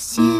все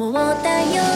思ったよ。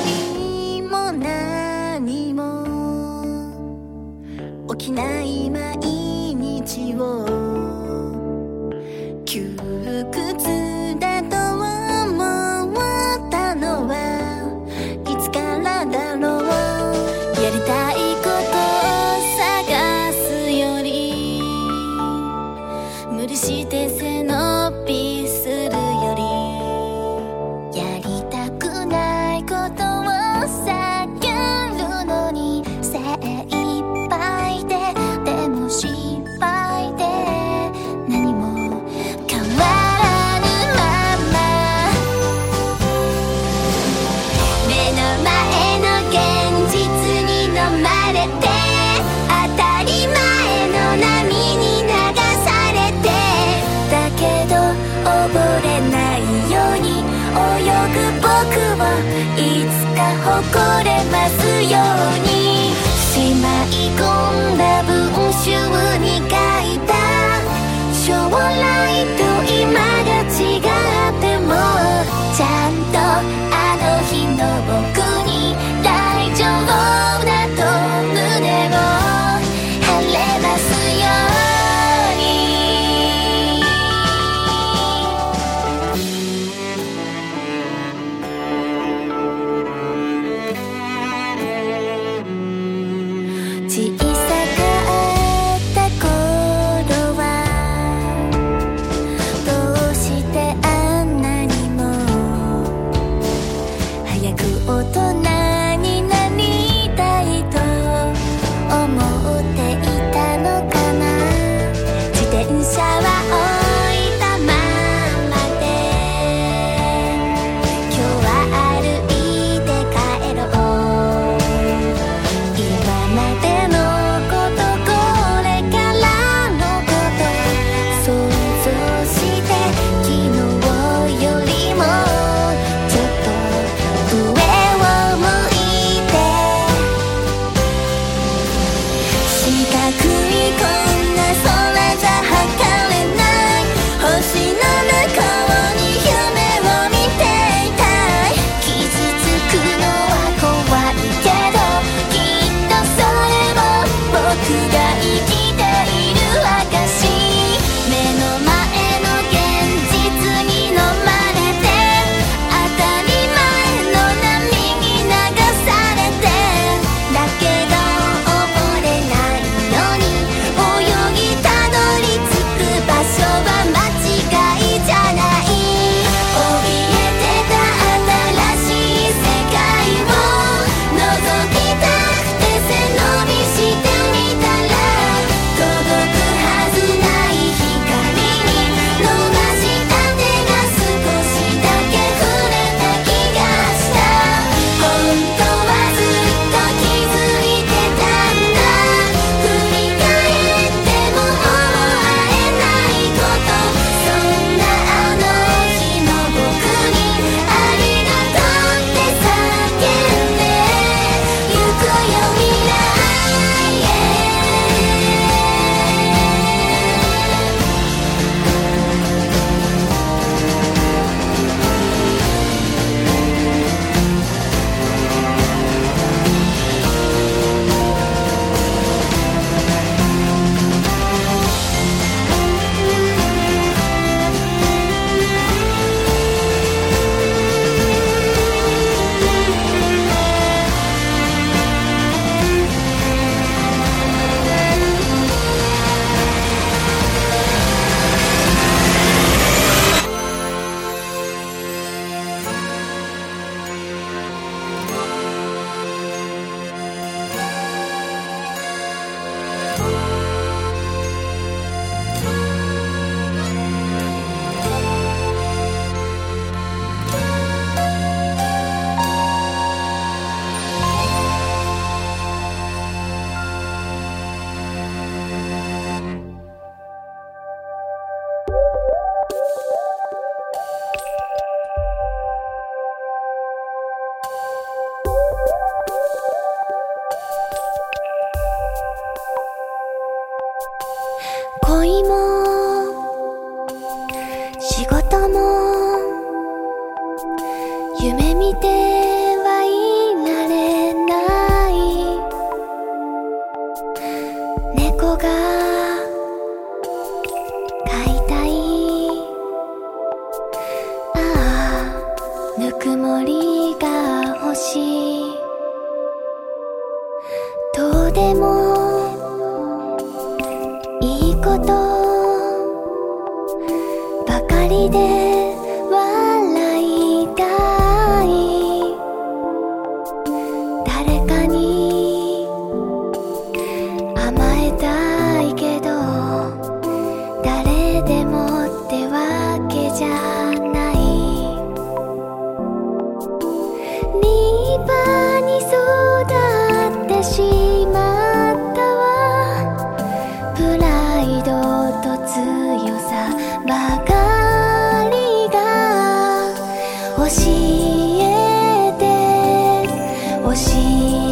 see.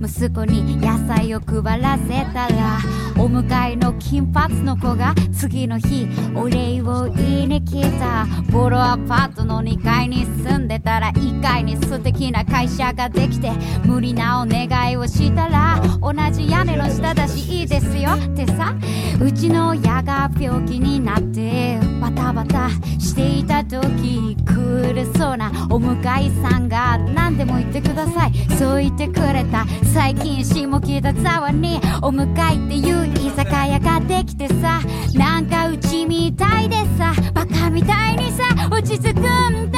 息子に野菜を配らせたらお向かいの金髪の子が次の日お礼を言いに来たボロアパートの2階に住んでたら1階に素敵な会社ができて無理なお願いをしたら同じ屋根の下だしいいですよ。ってさうちの親が病気になってバタバタしていた時苦しそうなお向かいさんが何でも言ってください。そう言ってくれた最近下北沢にお向かいっていう居酒屋ができてさなんかうちみたいでさバカみたいにさ落ち着くんだ。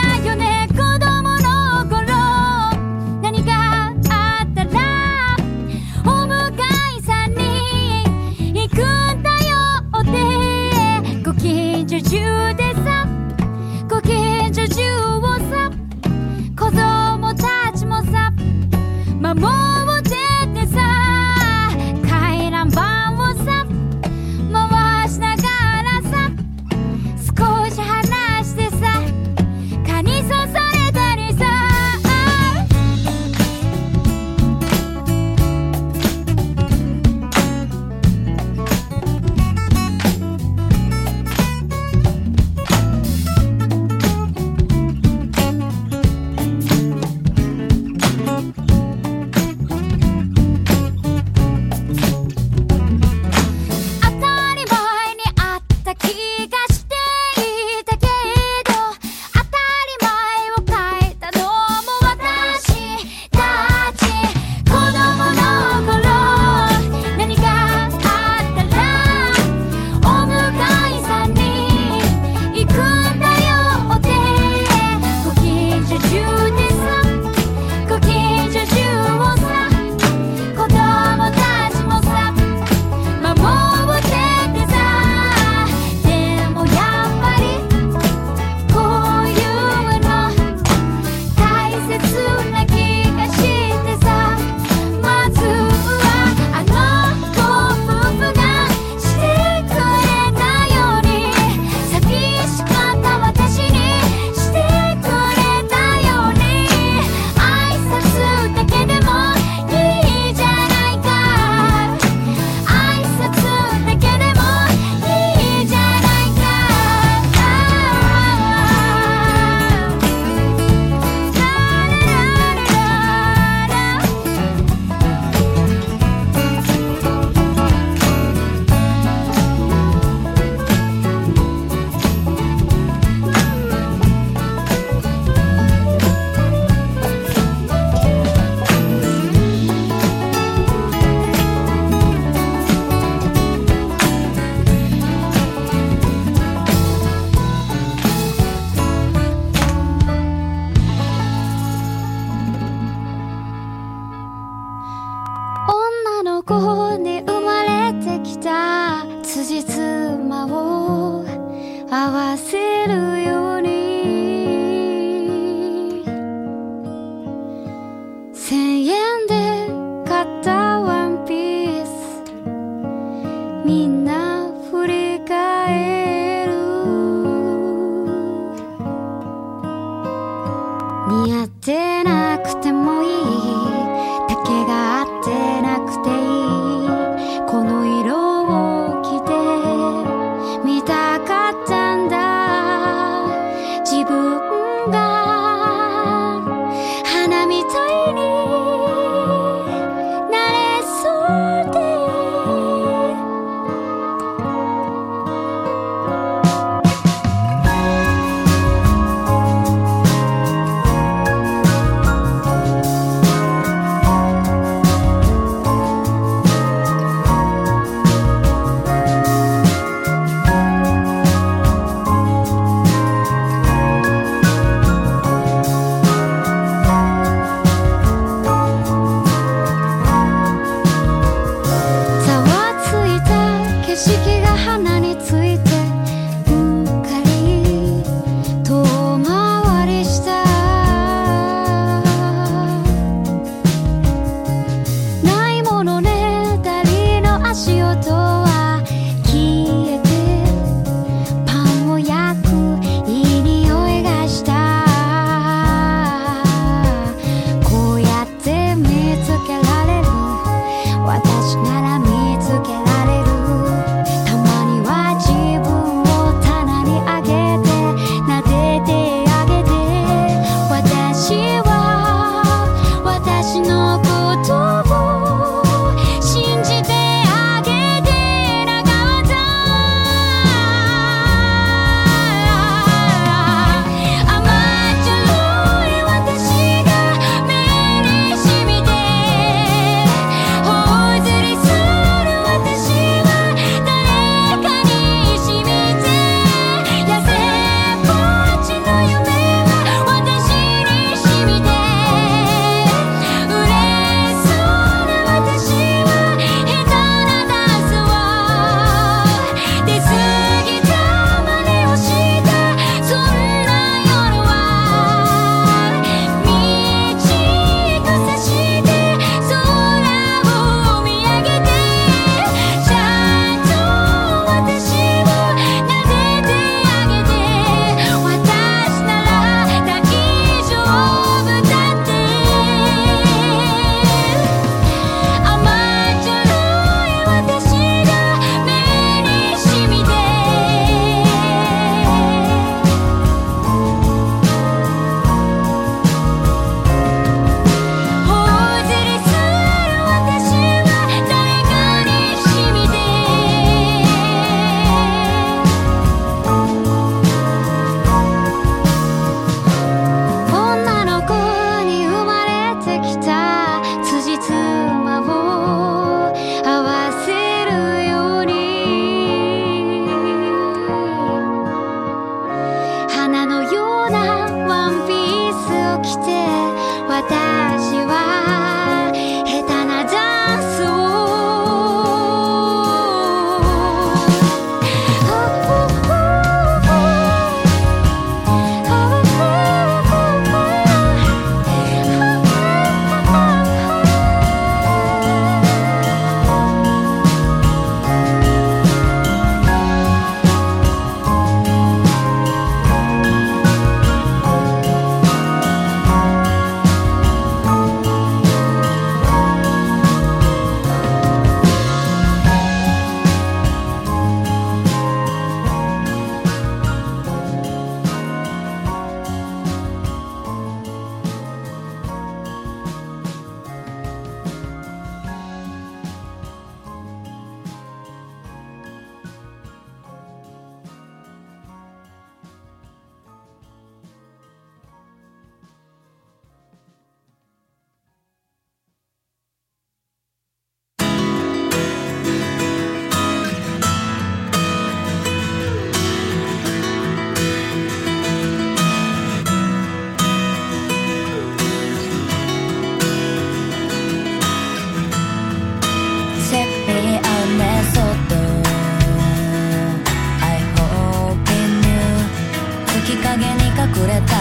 に